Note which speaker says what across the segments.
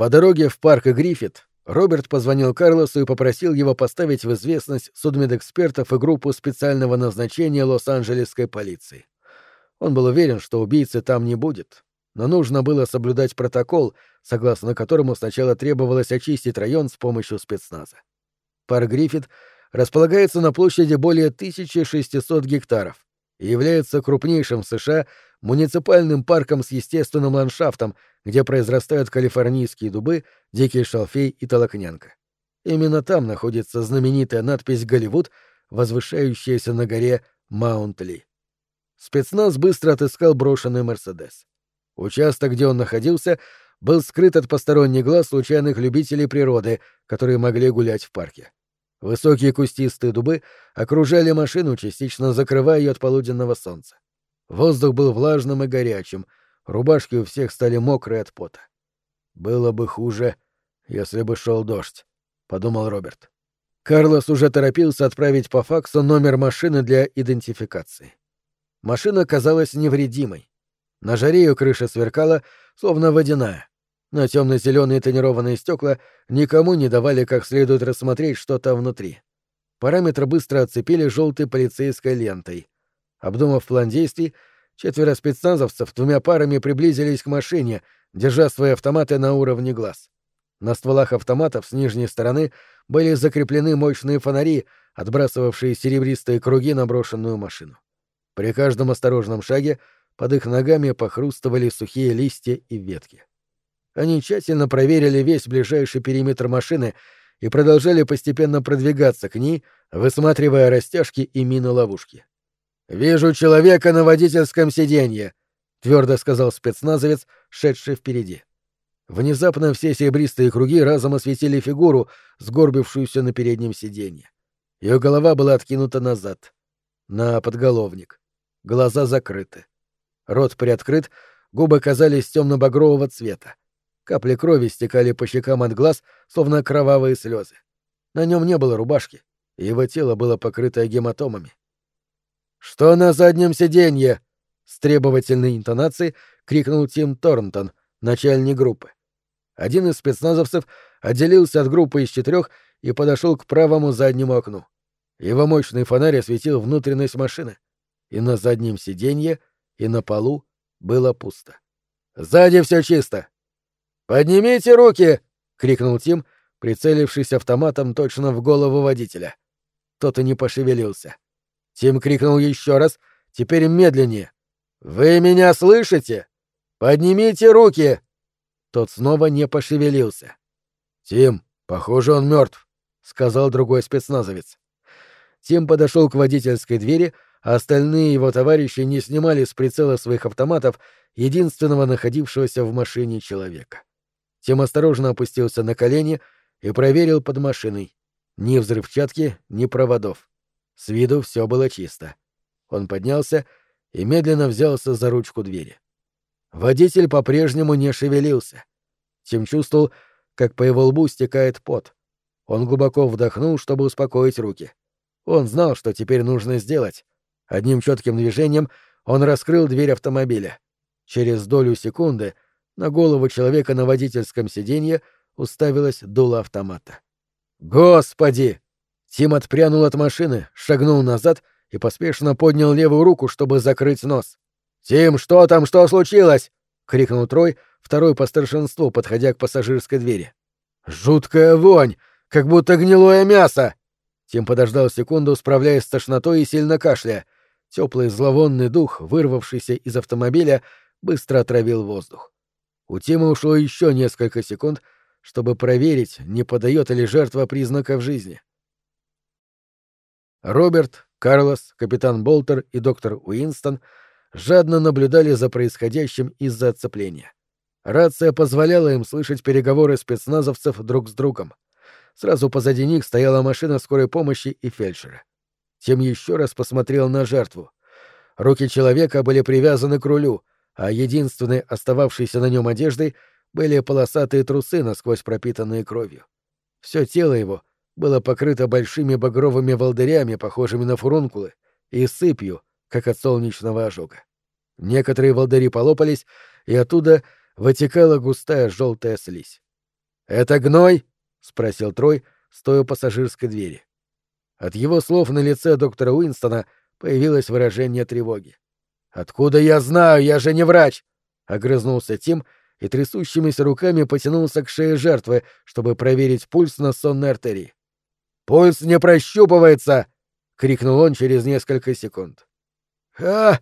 Speaker 1: По дороге в парк Гриффит Роберт позвонил Карлосу и попросил его поставить в известность судмедэкспертов и группу специального назначения Лос-Анджелесской полиции. Он был уверен, что убийцы там не будет, но нужно было соблюдать протокол, согласно которому сначала требовалось очистить район с помощью спецназа. Парк Гриффит располагается на площади более 1600 гектаров и является крупнейшим в США муниципальным парком с естественным ландшафтом, где произрастают калифорнийские дубы, дикий шалфей и толокнянка. Именно там находится знаменитая надпись «Голливуд», возвышающаяся на горе Маунт-Ли. Спецназ быстро отыскал брошенный «Мерседес». Участок, где он находился, был скрыт от посторонних глаз случайных любителей природы, которые могли гулять в парке. Высокие кустистые дубы окружали машину, частично закрывая ее от полуденного солнца. Воздух был влажным и горячим, рубашки у всех стали мокрые от пота. «Было бы хуже, если бы шел дождь», — подумал Роберт. Карлос уже торопился отправить по факсу номер машины для идентификации. Машина казалась невредимой. На жаре ее крыша сверкала, словно водяная. Но темно-зеленые тонированные стекла никому не давали как следует рассмотреть, что там внутри. Параметры быстро оцепили желтой полицейской лентой. Обдумав план действий, четверо спецназовцев двумя парами приблизились к машине, держа свои автоматы на уровне глаз. На стволах автоматов с нижней стороны были закреплены мощные фонари, отбрасывавшие серебристые круги на брошенную машину. При каждом осторожном шаге под их ногами похрустывали сухие листья и ветки. Они тщательно проверили весь ближайший периметр машины и продолжали постепенно продвигаться к ней, высматривая растяжки и мины-ловушки. «Вижу человека на водительском сиденье», — твердо сказал спецназовец, шедший впереди. Внезапно все серебристые круги разом осветили фигуру, сгорбившуюся на переднем сиденье. Ее голова была откинута назад, на подголовник. Глаза закрыты. Рот приоткрыт, губы казались темно-багрового цвета. Капли крови стекали по щекам от глаз, словно кровавые слезы. На нем не было рубашки, и его тело было покрыто гематомами. «Что на заднем сиденье?» — с требовательной интонацией крикнул Тим Торнтон, начальник группы. Один из спецназовцев отделился от группы из четырех и подошел к правому заднему окну. Его мощный фонарь осветил внутренность машины, и на заднем сиденье, и на полу было пусто. «Сзади все чисто!» «Поднимите руки!» — крикнул Тим, прицелившись автоматом точно в голову водителя. Тот и не пошевелился. Тим крикнул еще раз, теперь медленнее. «Вы меня слышите? Поднимите руки!» Тот снова не пошевелился. «Тим, похоже, он мертв», — сказал другой спецназовец. Тим подошел к водительской двери, а остальные его товарищи не снимали с прицела своих автоматов единственного находившегося в машине человека. Тим осторожно опустился на колени и проверил под машиной. Ни взрывчатки, ни проводов. С виду все было чисто. Он поднялся и медленно взялся за ручку двери. Водитель по-прежнему не шевелился. Тим чувствовал, как по его лбу стекает пот. Он глубоко вдохнул, чтобы успокоить руки. Он знал, что теперь нужно сделать. Одним четким движением он раскрыл дверь автомобиля. Через долю секунды — на голову человека на водительском сиденье уставилась дуло автомата. «Господи!» Тим отпрянул от машины, шагнул назад и поспешно поднял левую руку, чтобы закрыть нос. «Тим, что там, что случилось?» — крикнул Трой, второй по старшинству, подходя к пассажирской двери. «Жуткая вонь! Как будто гнилое мясо!» Тим подождал секунду, справляясь с тошнотой и сильно кашляя. Теплый зловонный дух, вырвавшийся из автомобиля, быстро отравил воздух. У Тима ушло еще несколько секунд, чтобы проверить, не подает ли жертва признаков жизни. Роберт, Карлос, капитан Болтер и доктор Уинстон жадно наблюдали за происходящим из-за отцепления. Рация позволяла им слышать переговоры спецназовцев друг с другом. Сразу позади них стояла машина скорой помощи и фельдшера. Тим еще раз посмотрел на жертву. Руки человека были привязаны к рулю, а единственной остававшейся на нем одеждой были полосатые трусы, насквозь пропитанные кровью. Все тело его было покрыто большими багровыми волдырями, похожими на фурункулы, и сыпью, как от солнечного ожога. Некоторые волдыри полопались, и оттуда вытекала густая желтая слизь. «Это гной?» — спросил Трой, стоя у пассажирской двери. От его слов на лице доктора Уинстона появилось выражение тревоги. «Откуда я знаю? Я же не врач!» — огрызнулся Тим и трясущимися руками потянулся к шее жертвы, чтобы проверить пульс на сонной артерии. «Пульс не прощупывается!» — крикнул он через несколько секунд. «А!»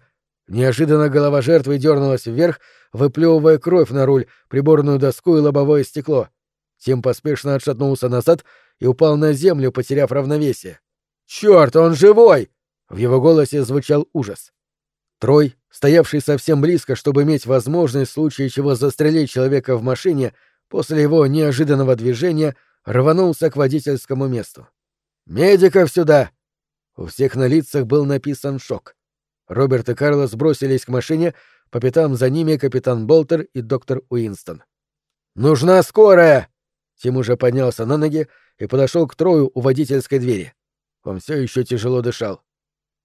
Speaker 1: Неожиданно голова жертвы дернулась вверх, выплевывая кровь на руль, приборную доску и лобовое стекло. Тим поспешно отшатнулся назад и упал на землю, потеряв равновесие. «Черт, он живой!» В его голосе звучал ужас. Трой, стоявший совсем близко, чтобы иметь возможность в случае чего застрелить человека в машине, после его неожиданного движения рванулся к водительскому месту. «Медиков сюда!» У всех на лицах был написан шок. Роберт и Карлос бросились к машине, по пятам за ними капитан Болтер и доктор Уинстон. «Нужна скорая!» Тим уже поднялся на ноги и подошел к Трою у водительской двери. Он все еще тяжело дышал.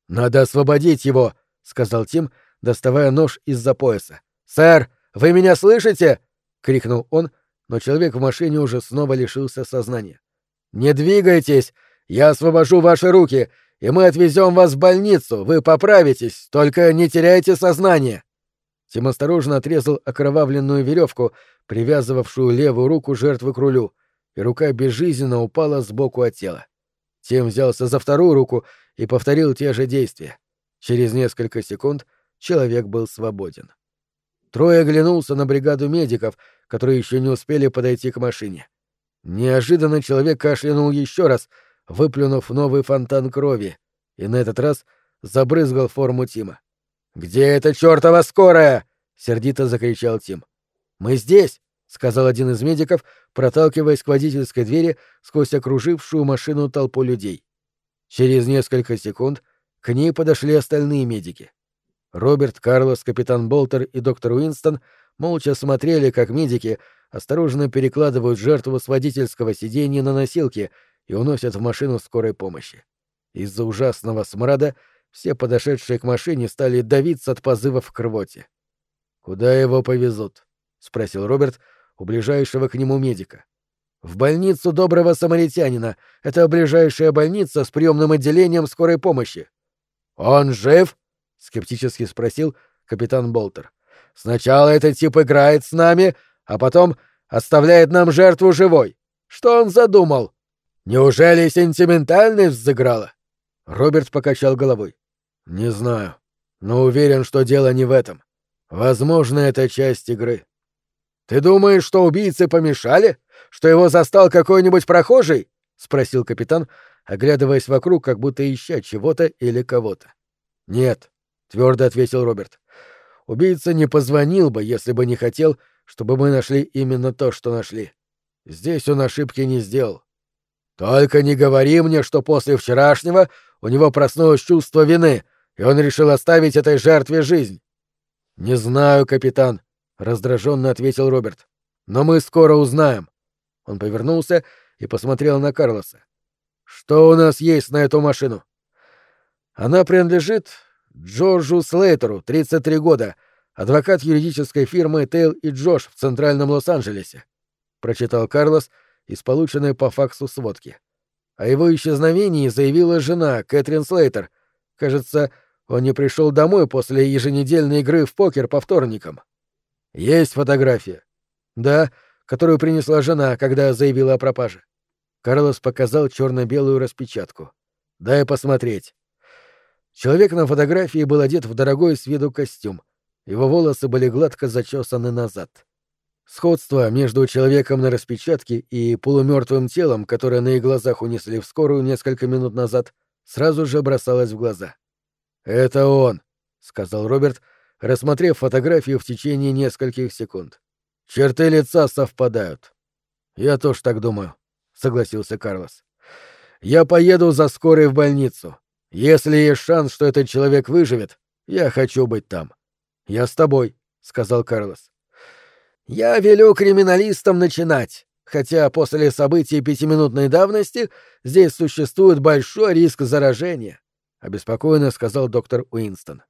Speaker 1: «Надо освободить его!» — сказал Тим, доставая нож из-за пояса. «Сэр, вы меня слышите?» — крикнул он, но человек в машине уже снова лишился сознания. «Не двигайтесь! Я освобожу ваши руки, и мы отвезем вас в больницу. Вы поправитесь, только не теряйте сознание!» Тим осторожно отрезал окровавленную веревку, привязывавшую левую руку жертвы к рулю, и рука безжизненно упала сбоку от тела. Тим взялся за вторую руку и повторил те же действия. Через несколько секунд человек был свободен. Трое оглянулся на бригаду медиков, которые еще не успели подойти к машине. Неожиданно человек кашлянул еще раз, выплюнув новый фонтан крови, и на этот раз забрызгал форму Тима. «Где эта чертова скорая?» — сердито закричал Тим. «Мы здесь!» — сказал один из медиков, проталкиваясь к водительской двери сквозь окружившую машину толпу людей. Через несколько секунд к ней подошли остальные медики. Роберт, Карлос, капитан Болтер и доктор Уинстон молча смотрели, как медики осторожно перекладывают жертву с водительского сиденья на носилки и уносят в машину скорой помощи. Из-за ужасного смрада все подошедшие к машине стали давиться от позывов к рвоте. «Куда его повезут?» — спросил Роберт у ближайшего к нему медика. «В больницу доброго самаритянина. Это ближайшая больница с приемным отделением скорой помощи. «Он жив?» — скептически спросил капитан Болтер. «Сначала этот тип играет с нами, а потом оставляет нам жертву живой. Что он задумал? Неужели сентиментальность взыграла?» Роберт покачал головой. «Не знаю, но уверен, что дело не в этом. Возможно, это часть игры». «Ты думаешь, что убийцы помешали? Что его застал какой-нибудь прохожий?» — спросил капитан, оглядываясь вокруг, как будто ища чего-то или кого-то. «Нет», — твердо ответил Роберт. «Убийца не позвонил бы, если бы не хотел, чтобы мы нашли именно то, что нашли. Здесь он ошибки не сделал. Только не говори мне, что после вчерашнего у него проснулось чувство вины, и он решил оставить этой жертве жизнь». «Не знаю, капитан», — раздраженно ответил Роберт. «Но мы скоро узнаем». Он повернулся и посмотрел на Карлоса. Что у нас есть на эту машину? Она принадлежит Джорджу Слейтеру, 33 года, адвокат юридической фирмы Тейл и Джош в Центральном Лос-Анджелесе, прочитал Карлос из полученной по факсу сводки. О его исчезновении заявила жена Кэтрин Слейтер. Кажется, он не пришел домой после еженедельной игры в покер по вторникам. Есть фотография. Да, которую принесла жена, когда заявила о пропаже. Карлос показал черно-белую распечатку. «Дай посмотреть». Человек на фотографии был одет в дорогой с виду костюм. Его волосы были гладко зачесаны назад. Сходство между человеком на распечатке и полумертвым телом, которое на их глазах унесли в скорую несколько минут назад, сразу же бросалось в глаза. «Это он», — сказал Роберт, рассмотрев фотографию в течение нескольких секунд. «Черты лица совпадают». «Я тоже так думаю», согласился Карлос. Я поеду за скорой в больницу. Если есть шанс, что этот человек выживет, я хочу быть там. Я с тобой, сказал Карлос. Я велю криминалистам начинать, хотя после событий пятиминутной давности здесь существует большой риск заражения, обеспокоенно сказал доктор Уинстон.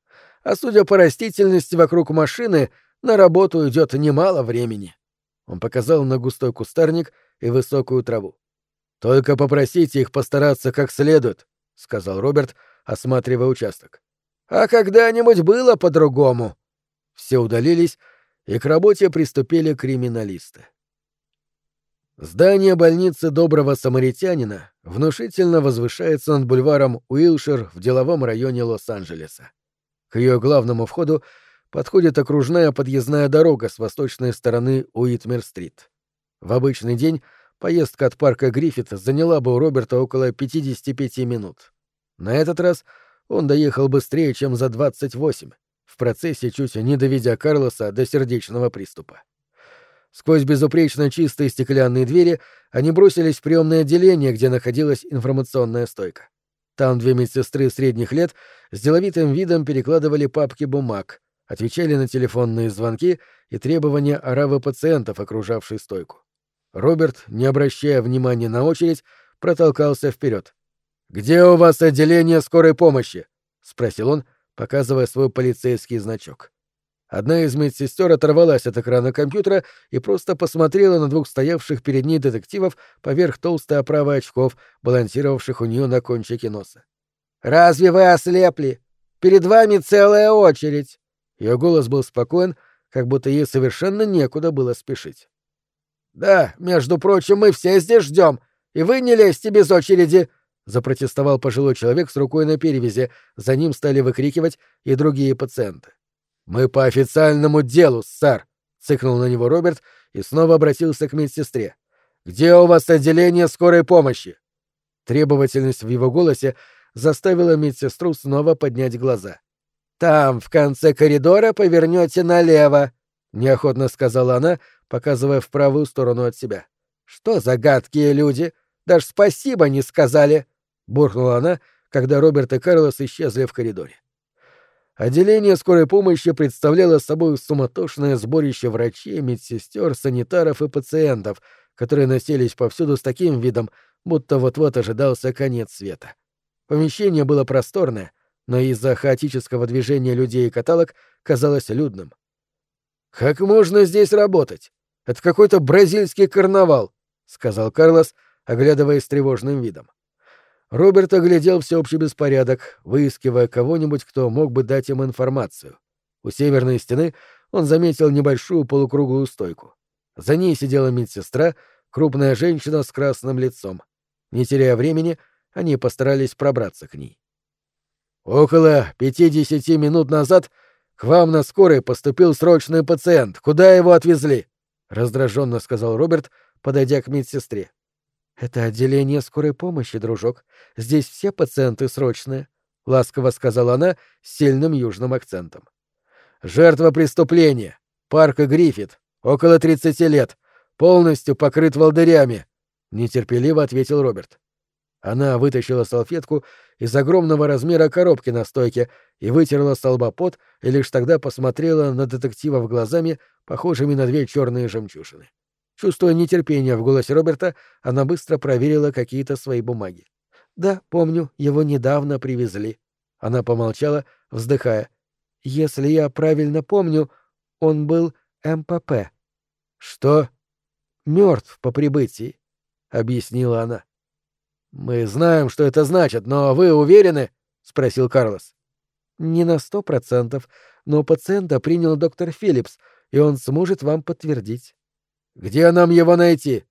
Speaker 1: А судя по растительности вокруг машины, на работу идет немало времени. Он показал на густой кустарник и высокую траву. «Только попросите их постараться как следует», — сказал Роберт, осматривая участок. «А когда-нибудь было по-другому». Все удалились, и к работе приступили криминалисты. Здание больницы Доброго Самаритянина внушительно возвышается над бульваром Уилшир в деловом районе Лос-Анджелеса. К ее главному входу подходит окружная подъездная дорога с восточной стороны Уитмер-стрит. В обычный день поездка от парка Гриффит заняла бы у Роберта около 55 минут. На этот раз он доехал быстрее, чем за 28, в процессе чуть не доведя Карлоса до сердечного приступа. Сквозь безупречно чистые стеклянные двери они бросились в приемное отделение, где находилась информационная стойка. Там две медсестры средних лет с деловитым видом перекладывали папки бумаг, отвечали на телефонные звонки и требования оравы пациентов, окружавшей стойку. Роберт, не обращая внимания на очередь, протолкался вперед. «Где у вас отделение скорой помощи?» — спросил он, показывая свой полицейский значок. Одна из медсестер оторвалась от экрана компьютера и просто посмотрела на двух стоявших перед ней детективов поверх толстой оправы очков, балансировавших у нее на кончике носа. «Разве вы ослепли? Перед вами целая очередь!» Ее голос был спокоен, как будто ей совершенно некуда было спешить. «Да, между прочим, мы все здесь ждем, и вы не лезьте без очереди!» — запротестовал пожилой человек с рукой на перевязи, за ним стали выкрикивать и другие пациенты. «Мы по официальному делу, сэр!» — цыкнул на него Роберт и снова обратился к медсестре. «Где у вас отделение скорой помощи?» Требовательность в его голосе заставила медсестру снова поднять глаза. «Там, в конце коридора, повернете налево», — неохотно сказала она, показывая в правую сторону от себя. «Что за гадкие люди? Даже спасибо не сказали!» — буркнула она, когда Роберт и Карлос исчезли в коридоре. Отделение скорой помощи представляло собой суматошное сборище врачей, медсестер, санитаров и пациентов, которые носились повсюду с таким видом, будто вот-вот ожидался конец света. Помещение было просторное, но из-за хаотического движения людей и каталог казалось людным. «Как можно здесь работать? Это какой-то бразильский карнавал», — сказал Карлос, оглядываясь тревожным видом. Роберт оглядел всеобщий беспорядок, выискивая кого-нибудь, кто мог бы дать им информацию. У северной стены он заметил небольшую полукруглую стойку. За ней сидела медсестра, крупная женщина с красным лицом. Не теряя времени, они постарались пробраться к ней. «Около пятидесяти минут назад к вам на скорой поступил срочный пациент. Куда его отвезли?» — раздраженно сказал Роберт, подойдя к медсестре. «Это отделение скорой помощи, дружок. Здесь все пациенты срочные», — ласково сказала она с сильным южным акцентом. «Жертва преступления. Парка Гриффит. Около тридцати лет. Полностью покрыт волдырями», — нетерпеливо ответил Роберт. Она вытащила салфетку из огромного размера коробки на стойке и вытерла с и лишь тогда посмотрела на детектива глазами, похожими на две черные жемчужины. Чувствуя нетерпение в голосе Роберта, она быстро проверила какие-то свои бумаги. «Да, помню, его недавно привезли». Она помолчала, вздыхая. «Если я правильно помню, он был МПП». «Что?» «Мертв по прибытии», — объяснила она. «Мы знаем, что это значит, но вы уверены?» — спросил Карлос. «Не на сто процентов, но пациента принял доктор Филлипс, и он сможет вам подтвердить». Где нам его найти?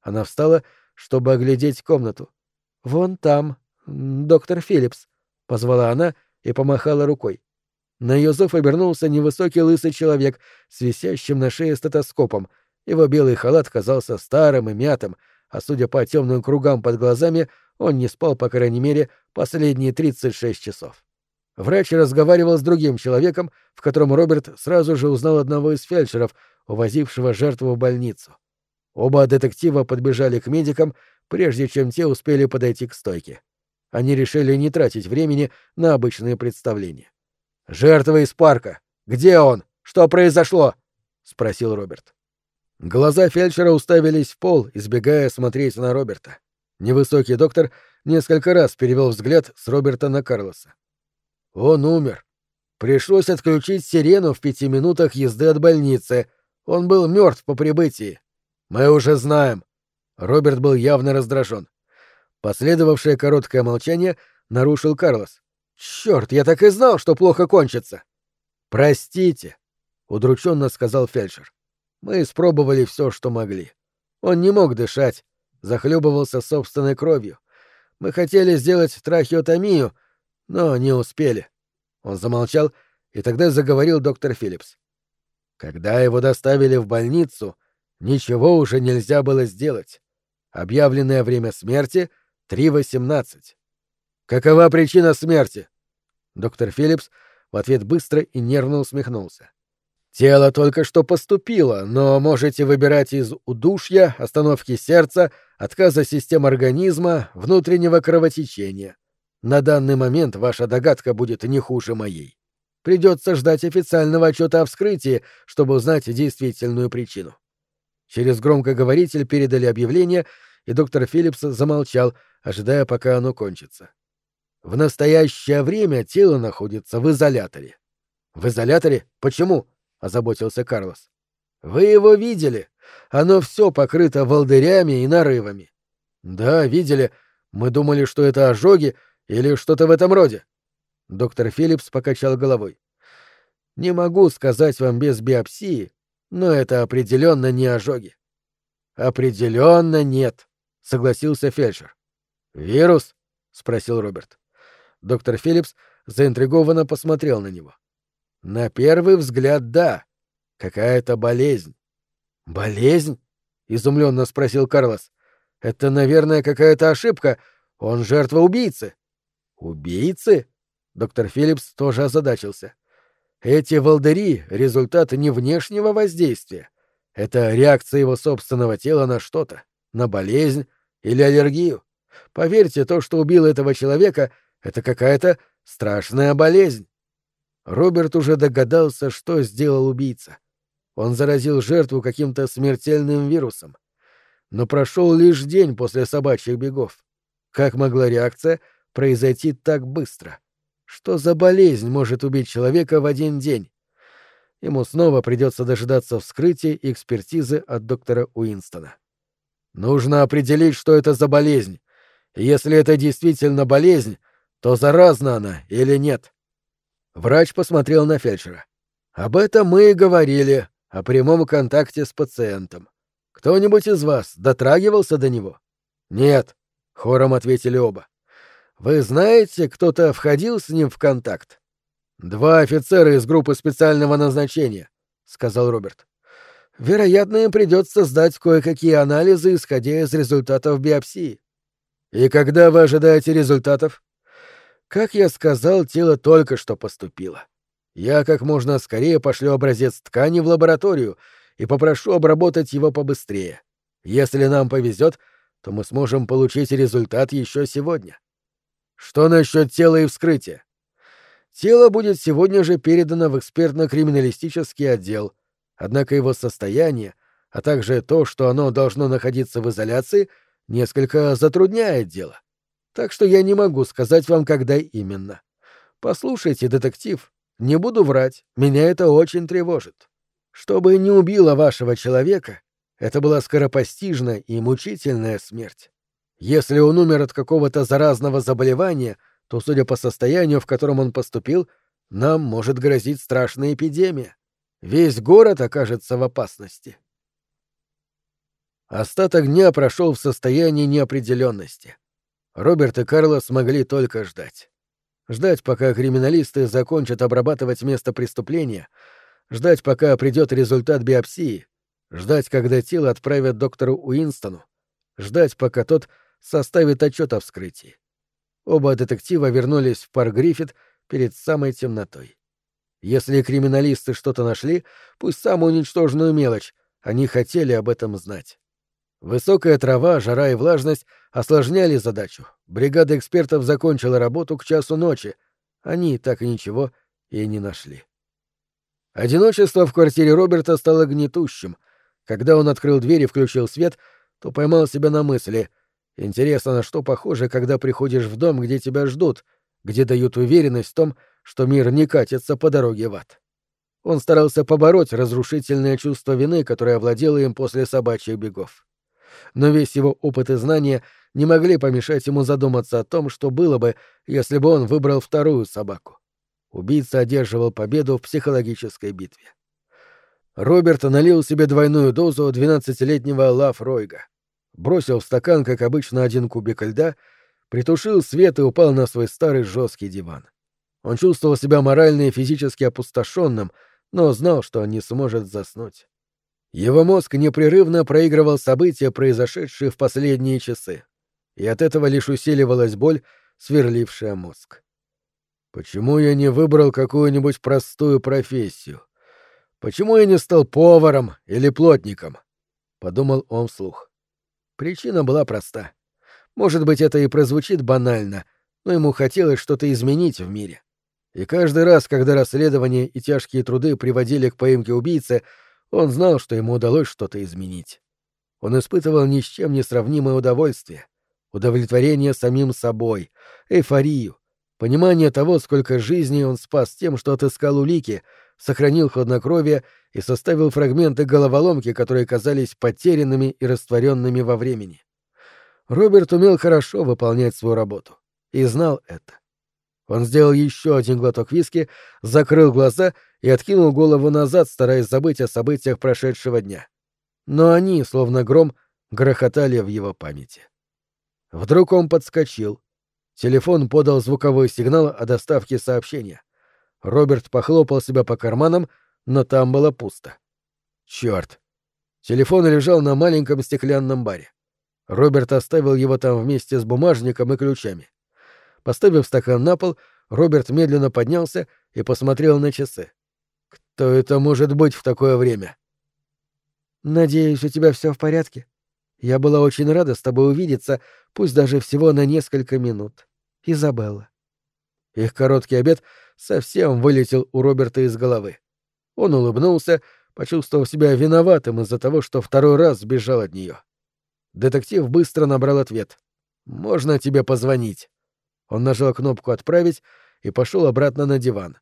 Speaker 1: Она встала, чтобы оглядеть комнату. Вон там, доктор Филлипс, позвала она и помахала рукой. На ее зов обернулся невысокий лысый человек с висящим на шее стетоскопом. Его белый халат казался старым и мятым, а судя по темным кругам под глазами, он не спал, по крайней мере, последние 36 часов. Врач разговаривал с другим человеком, в котором Роберт сразу же узнал одного из фельдшеров, увозившего жертву в больницу. Оба детектива подбежали к медикам, прежде чем те успели подойти к стойке. Они решили не тратить времени на обычные представления. «Жертва из парка! Где он? Что произошло?» — спросил Роберт. Глаза фельдшера уставились в пол, избегая смотреть на Роберта. Невысокий доктор несколько раз перевел взгляд с Роберта на Карлоса. «Он умер. Пришлось отключить сирену в пяти минутах езды от больницы, он был мертв по прибытии. Мы уже знаем. Роберт был явно раздражен. Последовавшее короткое молчание нарушил Карлос. Черт, я так и знал, что плохо кончится. Простите, удрученно сказал фельдшер. Мы испробовали все, что могли. Он не мог дышать, захлебывался собственной кровью. Мы хотели сделать трахеотомию, но не успели. Он замолчал, и тогда заговорил доктор Филлипс. Когда его доставили в больницу, ничего уже нельзя было сделать. Объявленное время смерти — 3.18. Какова причина смерти? Доктор Филлипс в ответ быстро и нервно усмехнулся. Тело только что поступило, но можете выбирать из удушья, остановки сердца, отказа систем организма, внутреннего кровотечения. На данный момент ваша догадка будет не хуже моей. Придется ждать официального отчета о вскрытии, чтобы узнать действительную причину. Через громкоговоритель передали объявление, и доктор Филлипс замолчал, ожидая, пока оно кончится. В настоящее время тело находится в изоляторе. В изоляторе? Почему? Озаботился Карлос. Вы его видели? Оно все покрыто волдырями и нарывами. Да, видели. Мы думали, что это ожоги или что-то в этом роде. Доктор Филлипс покачал головой. Не могу сказать вам без биопсии, но это определенно не ожоги. Определенно нет, согласился фельдшер. Вирус? спросил Роберт. Доктор Филлипс заинтригованно посмотрел на него. На первый взгляд, да. Какая-то болезнь. Болезнь? изумленно спросил Карлос. Это, наверное, какая-то ошибка. Он жертва убийцы. Убийцы? Доктор Филлипс тоже озадачился. Эти волдыри — результат не внешнего воздействия. Это реакция его собственного тела на что-то, на болезнь или аллергию. Поверьте, то, что убило этого человека, — это какая-то страшная болезнь. Роберт уже догадался, что сделал убийца. Он заразил жертву каким-то смертельным вирусом. Но прошел лишь день после собачьих бегов. Как могла реакция произойти так быстро? Что за болезнь может убить человека в один день? Ему снова придется дожидаться вскрытия и экспертизы от доктора Уинстона. Нужно определить, что это за болезнь. Если это действительно болезнь, то заразна она или нет. Врач посмотрел на фельдшера. Об этом мы и говорили, о прямом контакте с пациентом. Кто-нибудь из вас дотрагивался до него? Нет, хором ответили оба. Вы знаете, кто-то входил с ним в контакт? Два офицера из группы специального назначения, сказал Роберт. Вероятно, им придется сдать кое-какие анализы, исходя из результатов биопсии. И когда вы ожидаете результатов? Как я сказал, тело только что поступило. Я как можно скорее пошлю образец ткани в лабораторию и попрошу обработать его побыстрее. Если нам повезет, то мы сможем получить результат еще сегодня. Что насчет тела и вскрытия? Тело будет сегодня же передано в экспертно-криминалистический отдел, однако его состояние, а также то, что оно должно находиться в изоляции, несколько затрудняет дело. Так что я не могу сказать вам, когда именно. Послушайте, детектив, не буду врать, меня это очень тревожит. Чтобы не убило вашего человека, это была скоропостижная и мучительная смерть. Если он умер от какого-то заразного заболевания, то, судя по состоянию, в котором он поступил, нам может грозить страшная эпидемия. Весь город окажется в опасности. Остаток дня прошел в состоянии неопределенности. Роберт и Карло смогли только ждать. Ждать, пока криминалисты закончат обрабатывать место преступления, ждать, пока придет результат биопсии, ждать, когда тело отправят доктору Уинстону, ждать, пока тот составит отчет о вскрытии. Оба детектива вернулись в парк Гриффит перед самой темнотой. Если криминалисты что-то нашли, пусть самую ничтожную мелочь, они хотели об этом знать. Высокая трава, жара и влажность осложняли задачу. Бригада экспертов закончила работу к часу ночи. Они так и ничего и не нашли. Одиночество в квартире Роберта стало гнетущим. Когда он открыл дверь и включил свет, то поймал себя на мысли — Интересно, на что похоже, когда приходишь в дом, где тебя ждут, где дают уверенность в том, что мир не катится по дороге в ад. Он старался побороть разрушительное чувство вины, которое овладело им после собачьих бегов. Но весь его опыт и знания не могли помешать ему задуматься о том, что было бы, если бы он выбрал вторую собаку. Убийца одерживал победу в психологической битве. Роберт налил себе двойную дозу 12-летнего Лав Ройга. Бросил в стакан, как обычно, один кубик льда, притушил свет и упал на свой старый жесткий диван. Он чувствовал себя морально и физически опустошенным, но знал, что не сможет заснуть. Его мозг непрерывно проигрывал события, произошедшие в последние часы, и от этого лишь усиливалась боль, сверлившая мозг. Почему я не выбрал какую-нибудь простую профессию? Почему я не стал поваром или плотником? Подумал он вслух. Причина была проста. Может быть, это и прозвучит банально, но ему хотелось что-то изменить в мире. И каждый раз, когда расследование и тяжкие труды приводили к поимке убийцы, он знал, что ему удалось что-то изменить. Он испытывал ни с чем не сравнимое удовольствие, удовлетворение самим собой, эйфорию, понимание того, сколько жизней он спас тем, что отыскал улики, сохранил хладнокровие и составил фрагменты головоломки, которые казались потерянными и растворенными во времени. Роберт умел хорошо выполнять свою работу и знал это. Он сделал еще один глоток виски, закрыл глаза и откинул голову назад, стараясь забыть о событиях прошедшего дня. Но они, словно гром, грохотали в его памяти. Вдруг он подскочил. Телефон подал звуковой сигнал о доставке сообщения. Роберт похлопал себя по карманам, но там было пусто. Черт! Телефон лежал на маленьком стеклянном баре. Роберт оставил его там вместе с бумажником и ключами. Поставив стакан на пол, Роберт медленно поднялся и посмотрел на часы. Кто это может быть в такое время? Надеюсь, у тебя все в порядке. Я была очень рада с тобой увидеться, пусть даже всего на несколько минут. Изабелла. Их короткий обед совсем вылетел у Роберта из головы. Он улыбнулся, почувствовав себя виноватым из-за того, что второй раз сбежал от нее. Детектив быстро набрал ответ. «Можно тебе позвонить?» Он нажал кнопку «Отправить» и пошел обратно на диван.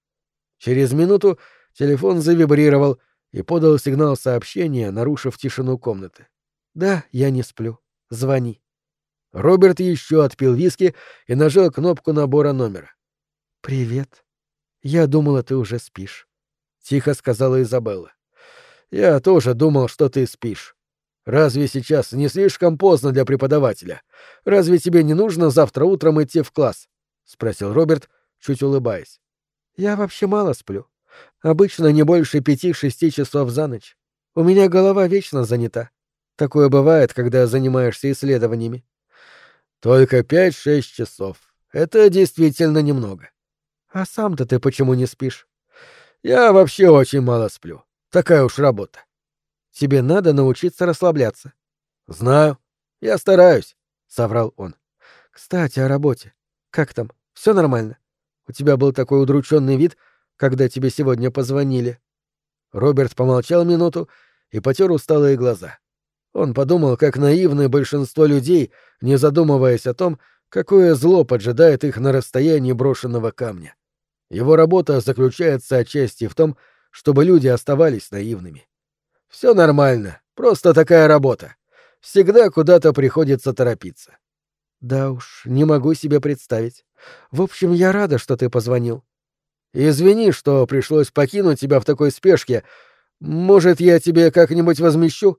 Speaker 1: Через минуту телефон завибрировал и подал сигнал сообщения, нарушив тишину комнаты. «Да, я не сплю. Звони». Роберт еще отпил виски и нажал кнопку набора номера. «Привет. Я думала, ты уже спишь», — тихо сказала Изабелла. «Я тоже думал, что ты спишь. Разве сейчас не слишком поздно для преподавателя? Разве тебе не нужно завтра утром идти в класс?» — спросил Роберт, чуть улыбаясь. «Я вообще мало сплю. Обычно не больше пяти-шести часов за ночь. У меня голова вечно занята. Такое бывает, когда занимаешься исследованиями. Только пять-шесть часов. Это действительно немного. А сам-то ты почему не спишь? Я вообще очень мало сплю. Такая уж работа. Тебе надо научиться расслабляться. Знаю. Я стараюсь, соврал он. Кстати, о работе. Как там? Все нормально? У тебя был такой удрученный вид, когда тебе сегодня позвонили. Роберт помолчал минуту и потер усталые глаза. Он подумал, как наивны большинство людей, не задумываясь о том, какое зло поджидает их на расстоянии брошенного камня. Его работа заключается отчасти в том, чтобы люди оставались наивными. Все нормально, просто такая работа. Всегда куда-то приходится торопиться. Да уж, не могу себе представить. В общем, я рада, что ты позвонил. Извини, что пришлось покинуть тебя в такой спешке. Может, я тебе как-нибудь возмещу?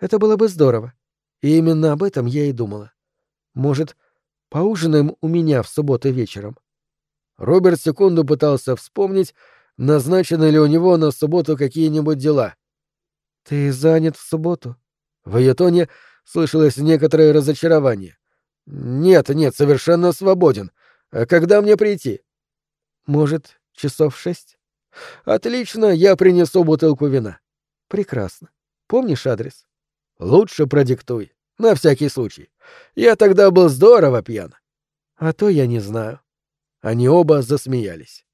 Speaker 1: Это было бы здорово. И именно об этом я и думала. Может, поужинаем у меня в субботу вечером? Роберт секунду пытался вспомнить, назначены ли у него на субботу какие-нибудь дела. «Ты занят в субботу?» В ее тоне слышалось некоторое разочарование. «Нет, нет, совершенно свободен. А когда мне прийти?» «Может, часов шесть?» «Отлично, я принесу бутылку вина». «Прекрасно. Помнишь адрес?» Лучше продиктуй. На всякий случай. Я тогда был здорово пьян. А то я не знаю. Они оба засмеялись.